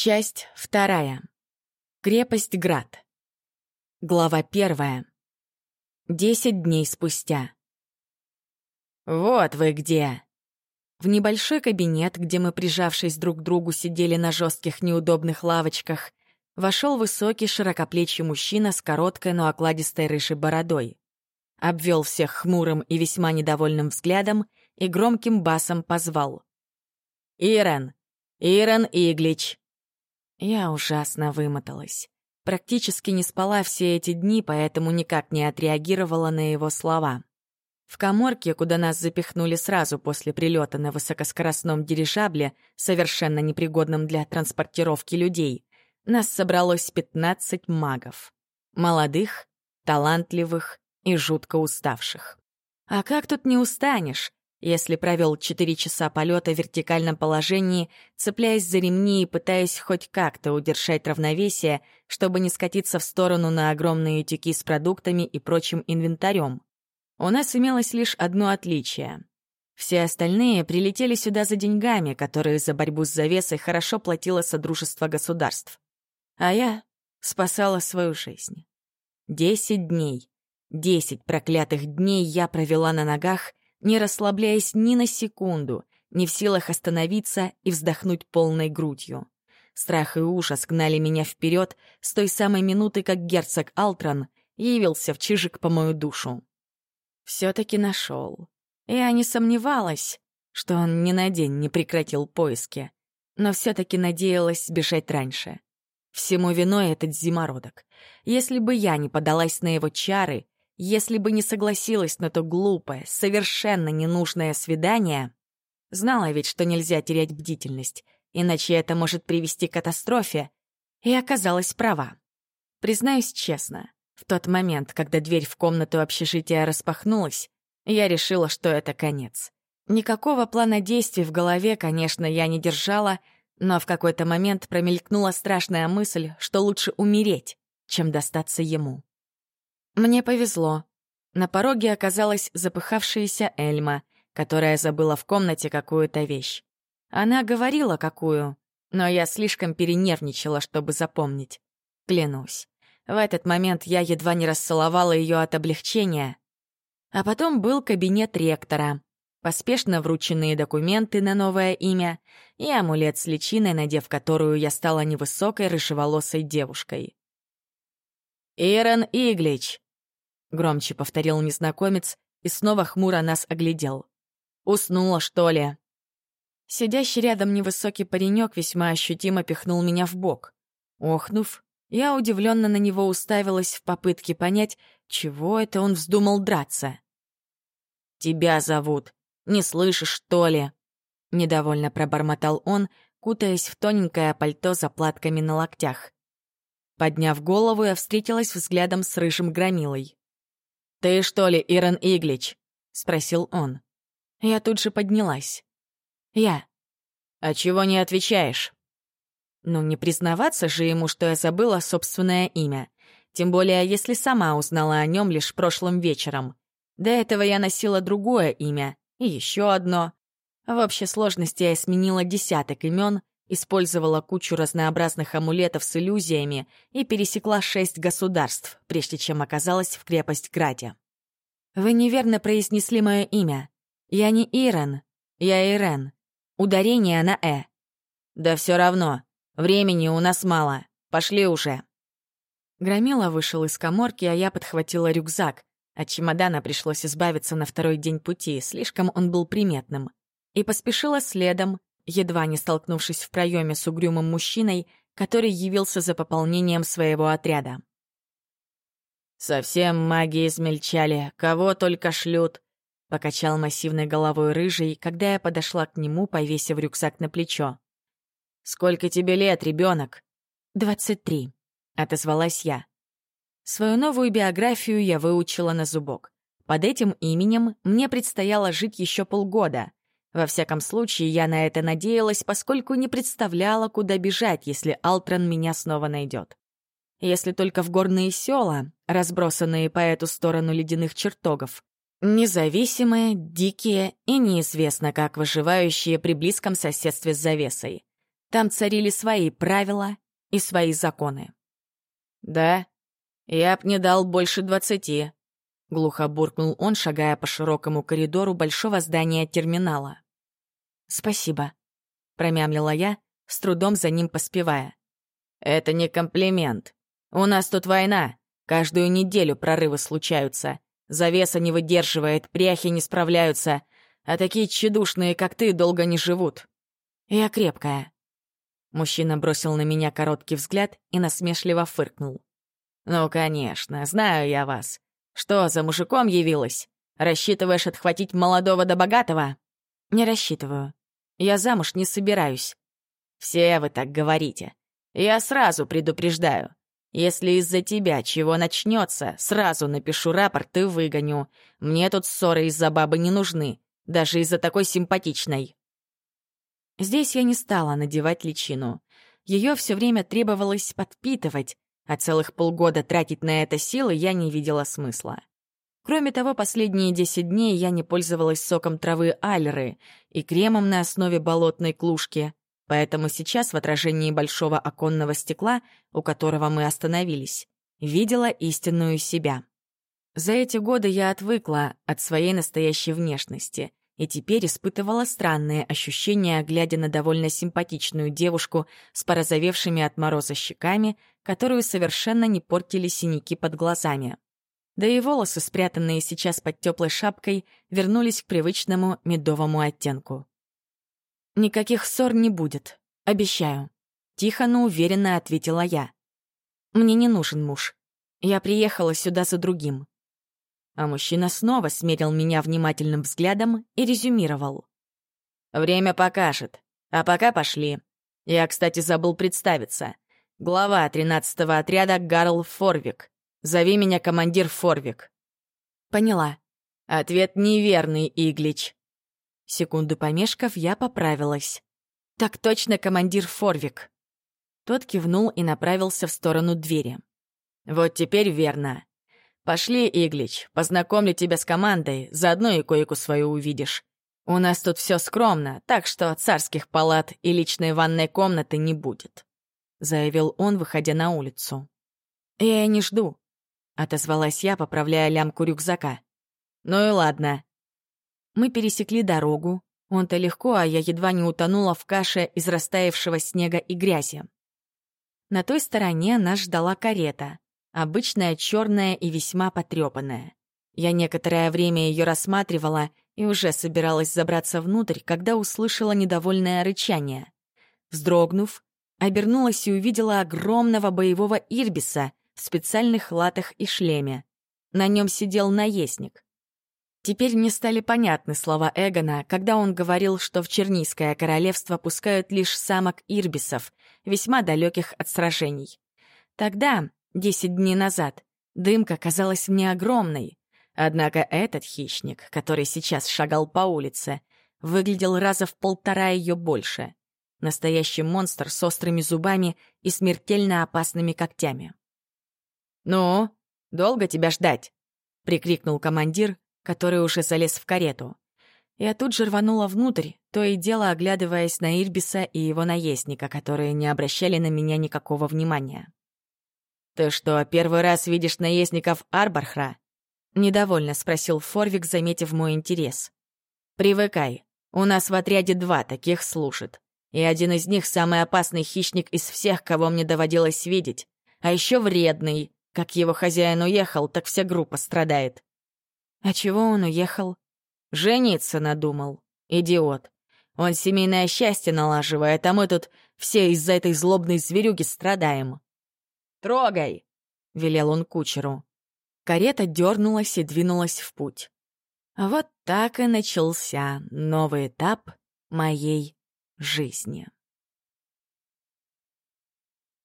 Часть вторая. Крепость Град. Глава первая. Десять дней спустя. «Вот вы где!» В небольшой кабинет, где мы, прижавшись друг к другу, сидели на жестких неудобных лавочках, вошел высокий широкоплечий мужчина с короткой, но окладистой рыжей бородой. Обвел всех хмурым и весьма недовольным взглядом и громким басом позвал. «Ирен! Ирен Иглич!» Я ужасно вымоталась. Практически не спала все эти дни, поэтому никак не отреагировала на его слова. В коморке, куда нас запихнули сразу после прилета на высокоскоростном дирижабле, совершенно непригодном для транспортировки людей, нас собралось 15 магов. Молодых, талантливых и жутко уставших. А как тут не устанешь? Если провел 4 часа полета в вертикальном положении, цепляясь за ремни и пытаясь хоть как-то удержать равновесие, чтобы не скатиться в сторону на огромные тюки с продуктами и прочим инвентарем. У нас имелось лишь одно отличие. Все остальные прилетели сюда за деньгами, которые за борьбу с завесой хорошо платило Содружество государств. А я спасала свою жизнь. Десять дней. Десять проклятых дней я провела на ногах, не расслабляясь ни на секунду, не в силах остановиться и вздохнуть полной грудью. Страх и ужас гнали меня вперед с той самой минуты, как герцог Алтрон явился в чижик по мою душу. Все-таки нашел. Я не сомневалась, что он ни на день не прекратил поиски, но все-таки надеялась бежать раньше. Всему виной этот зимородок. Если бы я не подалась на его чары, если бы не согласилась на то глупое, совершенно ненужное свидание, знала ведь, что нельзя терять бдительность, иначе это может привести к катастрофе, и оказалась права. Признаюсь честно, в тот момент, когда дверь в комнату общежития распахнулась, я решила, что это конец. Никакого плана действий в голове, конечно, я не держала, но в какой-то момент промелькнула страшная мысль, что лучше умереть, чем достаться ему. Мне повезло. На пороге оказалась запыхавшаяся Эльма, которая забыла в комнате какую-то вещь. Она говорила, какую, но я слишком перенервничала, чтобы запомнить. Клянусь. В этот момент я едва не расцеловала ее от облегчения. А потом был кабинет ректора, поспешно врученные документы на новое имя и амулет с личиной, надев которую я стала невысокой рыжеволосой девушкой. «Ирен Иглич!» — громче повторил незнакомец и снова хмуро нас оглядел. «Уснула, что ли?» Сидящий рядом невысокий паренек весьма ощутимо пихнул меня в бок. Охнув, я удивленно на него уставилась в попытке понять, чего это он вздумал драться. «Тебя зовут. Не слышишь, что ли?» Недовольно пробормотал он, кутаясь в тоненькое пальто за платками на локтях. Подняв голову, я встретилась взглядом с рыжим громилой. «Ты что ли, Ирон Иглич?» — спросил он. Я тут же поднялась. «Я». «А чего не отвечаешь?» Ну, не признаваться же ему, что я забыла собственное имя. Тем более, если сама узнала о нем лишь прошлым вечером. До этого я носила другое имя, и еще одно. В общей сложности я сменила десяток имен, использовала кучу разнообразных амулетов с иллюзиями и пересекла шесть государств, прежде чем оказалась в крепость Граде. «Вы неверно произнесли мое имя. Я не Ирен, я Ирен. Ударение на «э». «Да все равно. Времени у нас мало. Пошли уже». Громила вышел из коморки, а я подхватила рюкзак. От чемодана пришлось избавиться на второй день пути, слишком он был приметным. И поспешила следом, едва не столкнувшись в проеме с угрюмым мужчиной, который явился за пополнением своего отряда. «Совсем маги измельчали, кого только шлют», — покачал массивной головой рыжий, когда я подошла к нему, повесив рюкзак на плечо. «Сколько тебе лет, ребенок? «Двадцать три», — отозвалась я. Свою новую биографию я выучила на зубок. Под этим именем мне предстояло жить еще полгода, во всяком случае, я на это надеялась, поскольку не представляла, куда бежать, если Алтрон меня снова найдет. Если только в горные села, разбросанные по эту сторону ледяных чертогов. Независимые, дикие и неизвестно как выживающие при близком соседстве с завесой. Там царили свои правила и свои законы. «Да, я б не дал больше двадцати», — глухо буркнул он, шагая по широкому коридору большого здания терминала. «Спасибо», — промямлила я, с трудом за ним поспевая. «Это не комплимент. У нас тут война. Каждую неделю прорывы случаются. Завеса не выдерживает, пряхи не справляются, а такие тщедушные, как ты, долго не живут. Я крепкая». Мужчина бросил на меня короткий взгляд и насмешливо фыркнул. «Ну, конечно, знаю я вас. Что, за мужиком явилась? Рассчитываешь отхватить молодого да богатого?» «Не рассчитываю. Я замуж не собираюсь». «Все вы так говорите. Я сразу предупреждаю. Если из-за тебя чего начнется, сразу напишу рапорт и выгоню. Мне тут ссоры из-за бабы не нужны, даже из-за такой симпатичной. Здесь я не стала надевать личину. Ее все время требовалось подпитывать, а целых полгода тратить на это силы я не видела смысла. Кроме того, последние 10 дней я не пользовалась соком травы альры и кремом на основе болотной клушки, Поэтому сейчас в отражении большого оконного стекла, у которого мы остановились, видела истинную себя. За эти годы я отвыкла от своей настоящей внешности и теперь испытывала странные ощущения, глядя на довольно симпатичную девушку с порозовевшими от мороза щеками, которую совершенно не портили синяки под глазами. Да и волосы, спрятанные сейчас под теплой шапкой, вернулись к привычному медовому оттенку. «Никаких ссор не будет, обещаю», — тихо, но уверенно ответила я. «Мне не нужен муж. Я приехала сюда за другим». А мужчина снова смерил меня внимательным взглядом и резюмировал. «Время покажет. А пока пошли. Я, кстати, забыл представиться. Глава 13-го отряда Гарл Форвик. Зови меня командир Форвик». «Поняла». Ответ неверный, Иглич. Секунду помешков, я поправилась. «Так точно, командир Форвик!» Тот кивнул и направился в сторону двери. «Вот теперь верно. Пошли, Иглич, познакомлю тебя с командой, заодно и койку свою увидишь. У нас тут все скромно, так что царских палат и личной ванной комнаты не будет», — заявил он, выходя на улицу. «Я и не жду», — отозвалась я, поправляя лямку рюкзака. «Ну и ладно, мы пересекли дорогу. Он-то легко, а я едва не утонула в каше из растаявшего снега и грязи. На той стороне нас ждала карета. Обычная, черная и весьма потрепанная. Я некоторое время ее рассматривала и уже собиралась забраться внутрь, когда услышала недовольное рычание. Вздрогнув, обернулась и увидела огромного боевого ирбиса в специальных латах и шлеме. На нем сидел наездник. Теперь мне стали понятны слова Эгона, когда он говорил, что в Чернийское королевство пускают лишь самок ирбисов, весьма далеких от сражений. Тогда, десять дней назад, дымка казалась мне огромной. Однако этот хищник, который сейчас шагал по улице, выглядел раза в полтора ее больше. Настоящий монстр с острыми зубами и смертельно опасными когтями. «Ну, долго тебя ждать?» — прикрикнул командир, который уже залез в карету. Я тут же рванула внутрь, то и дело оглядываясь на Ирбиса и его наездника, которые не обращали на меня никакого внимания. «Ты что, первый раз видишь наездников Арбархра?» — недовольно спросил Форвик, заметив мой интерес. «Привыкай. У нас в отряде два таких служит. И один из них — самый опасный хищник из всех, кого мне доводилось видеть. А еще вредный. Как его хозяин уехал, так вся группа страдает. А чего он уехал? Жениться надумал. Идиот. Он семейное счастье налаживает, а мы тут все из-за этой злобной зверюги страдаем. «Трогай!» — велел он кучеру. Карета дернулась и двинулась в путь. Вот так и начался новый этап моей жизни.